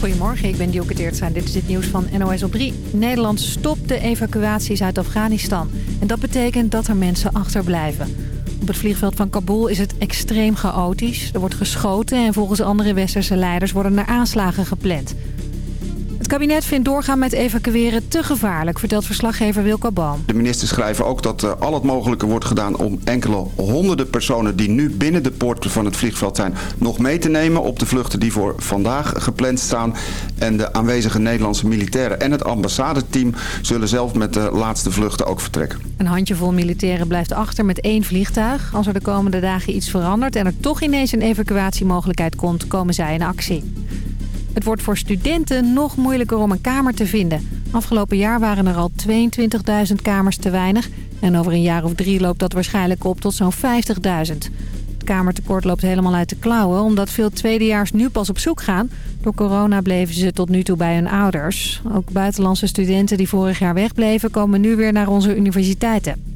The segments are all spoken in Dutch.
Goedemorgen, ik ben Dielke Teertstra en dit is het nieuws van NOS op 3. Nederland stopt de evacuaties uit Afghanistan. En dat betekent dat er mensen achterblijven. Op het vliegveld van Kabul is het extreem chaotisch. Er wordt geschoten en volgens andere westerse leiders worden er aanslagen gepland. Het kabinet vindt doorgaan met evacueren te gevaarlijk, vertelt verslaggever Wilco Boom. De ministers schrijven ook dat uh, al het mogelijke wordt gedaan om enkele honderden personen die nu binnen de poort van het vliegveld zijn nog mee te nemen op de vluchten die voor vandaag gepland staan. En de aanwezige Nederlandse militairen en het ambassadeteam zullen zelf met de laatste vluchten ook vertrekken. Een handjevol militairen blijft achter met één vliegtuig. Als er de komende dagen iets verandert en er toch ineens een evacuatiemogelijkheid komt, komen zij in actie. Het wordt voor studenten nog moeilijker om een kamer te vinden. Afgelopen jaar waren er al 22.000 kamers te weinig. En over een jaar of drie loopt dat waarschijnlijk op tot zo'n 50.000. Het kamertekort loopt helemaal uit de klauwen... omdat veel tweedejaars nu pas op zoek gaan. Door corona bleven ze tot nu toe bij hun ouders. Ook buitenlandse studenten die vorig jaar wegbleven... komen nu weer naar onze universiteiten.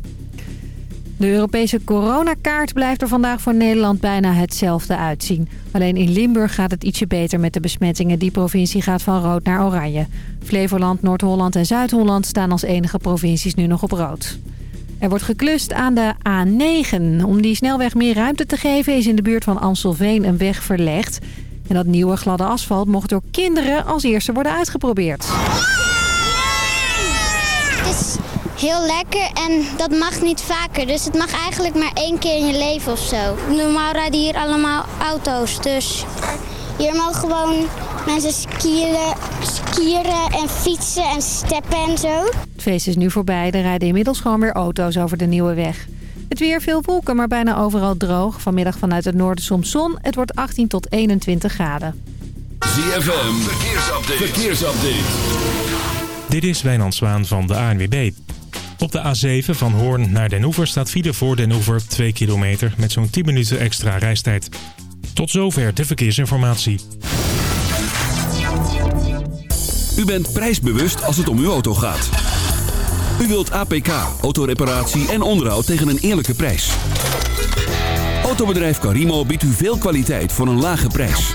De Europese coronakaart blijft er vandaag voor Nederland bijna hetzelfde uitzien. Alleen in Limburg gaat het ietsje beter met de besmettingen. Die provincie gaat van rood naar oranje. Flevoland, Noord-Holland en Zuid-Holland staan als enige provincies nu nog op rood. Er wordt geklust aan de A9. Om die snelweg meer ruimte te geven is in de buurt van Amstelveen een weg verlegd. En dat nieuwe gladde asfalt mocht door kinderen als eerste worden uitgeprobeerd heel lekker en dat mag niet vaker. Dus het mag eigenlijk maar één keer in je leven of zo. Normaal rijden hier allemaal auto's, dus hier mogen gewoon mensen skieren, skieren en fietsen en steppen en zo. Het feest is nu voorbij. Er rijden inmiddels gewoon weer auto's over de nieuwe weg. Het weer veel wolken, maar bijna overal droog. Vanmiddag vanuit het noorden soms zon. Het wordt 18 tot 21 graden. ZFM, verkeersupdate. verkeersupdate. Dit is Wijnand Zwaan van de ANWB. Op de A7 van Hoorn naar Den Oever staat file voor Den Oever 2 kilometer met zo'n 10 minuten extra reistijd. Tot zover de verkeersinformatie. U bent prijsbewust als het om uw auto gaat. U wilt APK, autoreparatie en onderhoud tegen een eerlijke prijs. Autobedrijf Carimo biedt u veel kwaliteit voor een lage prijs.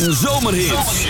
en zomerhit.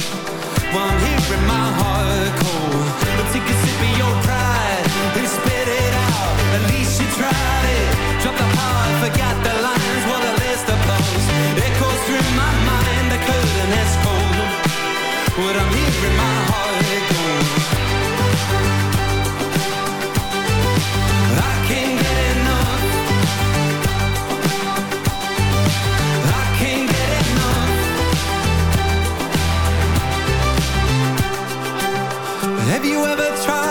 In my heart cold But take a sip of your pride And spit it out. At least you tried it. Drop the the lines What a list of bones Echoes through my mind cold What I'm here in my heart. Have you ever tried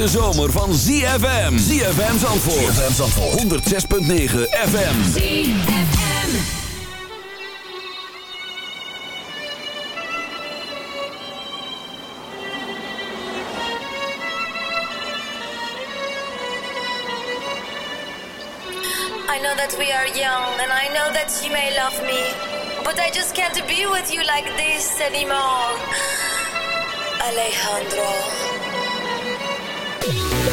Hete zomer van ZFM. ZFM Zandvoort. ZFM Zandvoort. 106.9 FM. ZFM. I know that we are young, and I know that you may love me, but I just can't be with you like this anymore. Alejandro. Bye.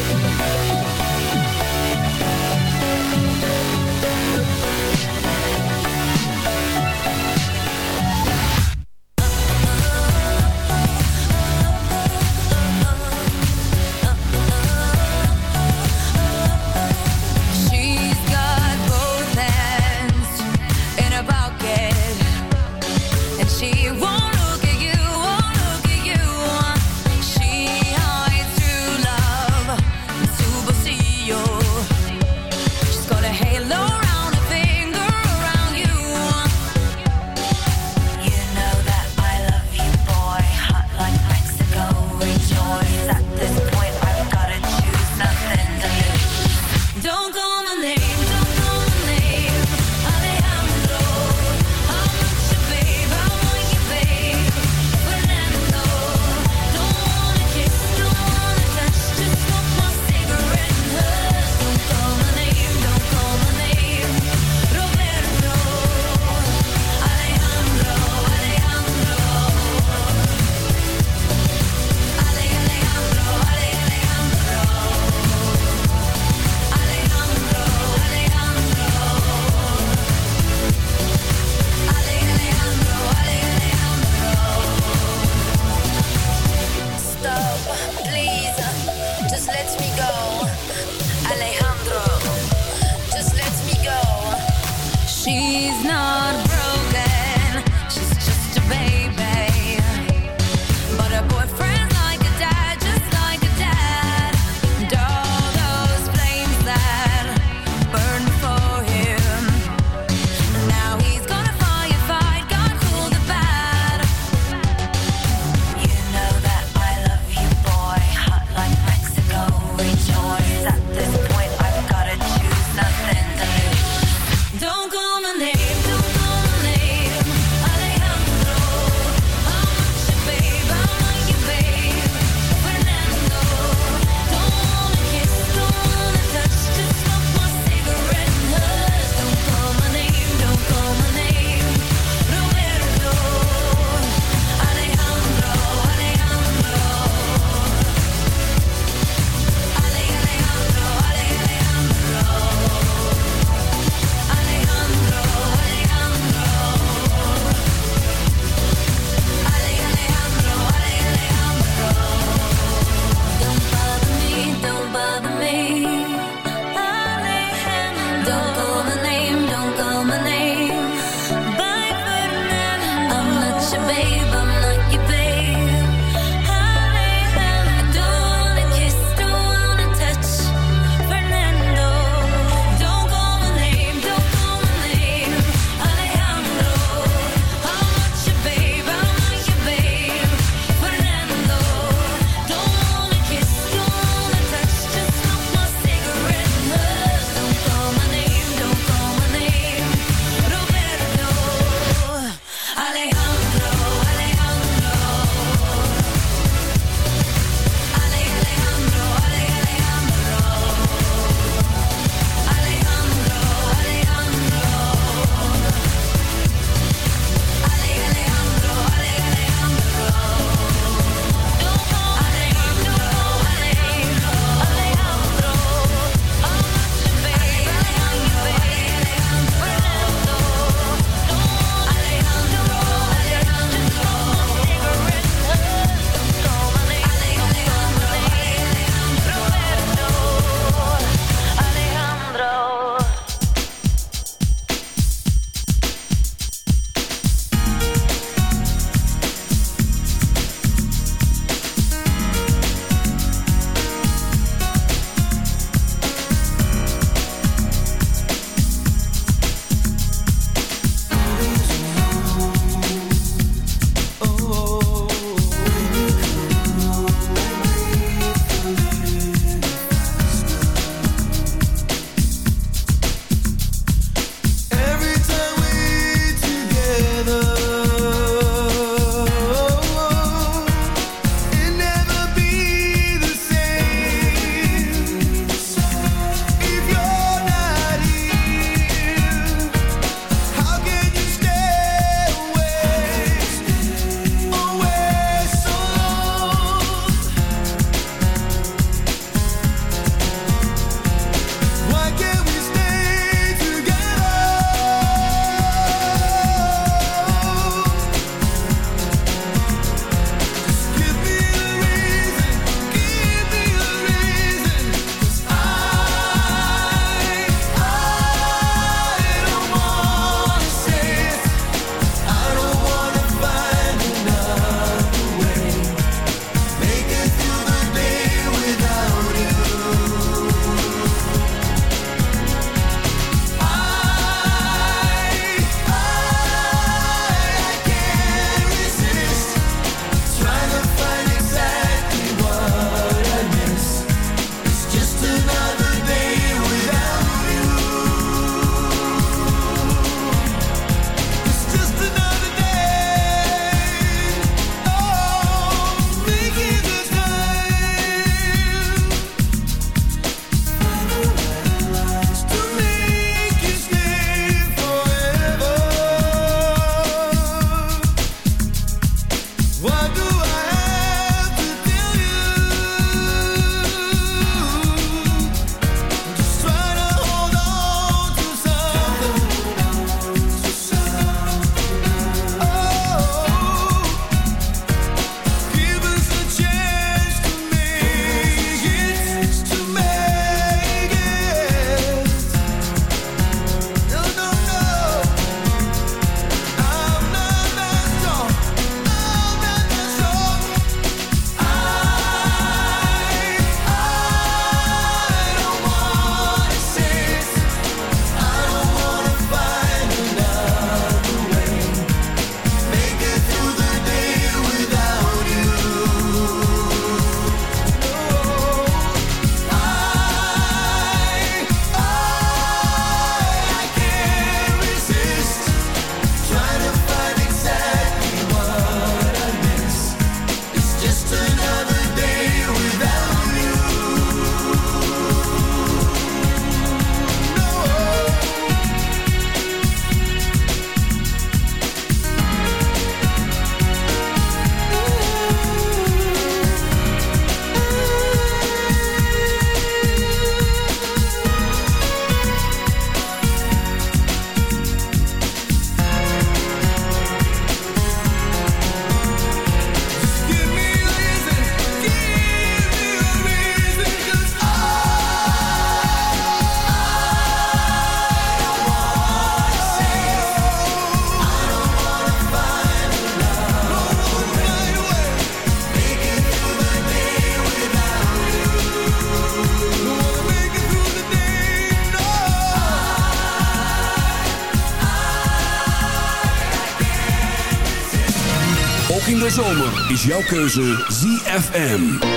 jouw keuze ZFM.